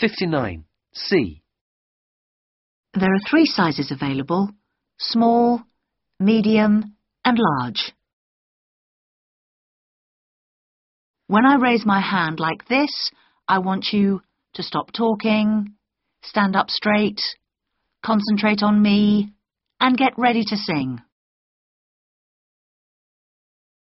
59. C. There are three sizes available, small, medium and large. When I raise my hand like this, I want you to stop talking, stand up straight, concentrate on me, and get ready to sing.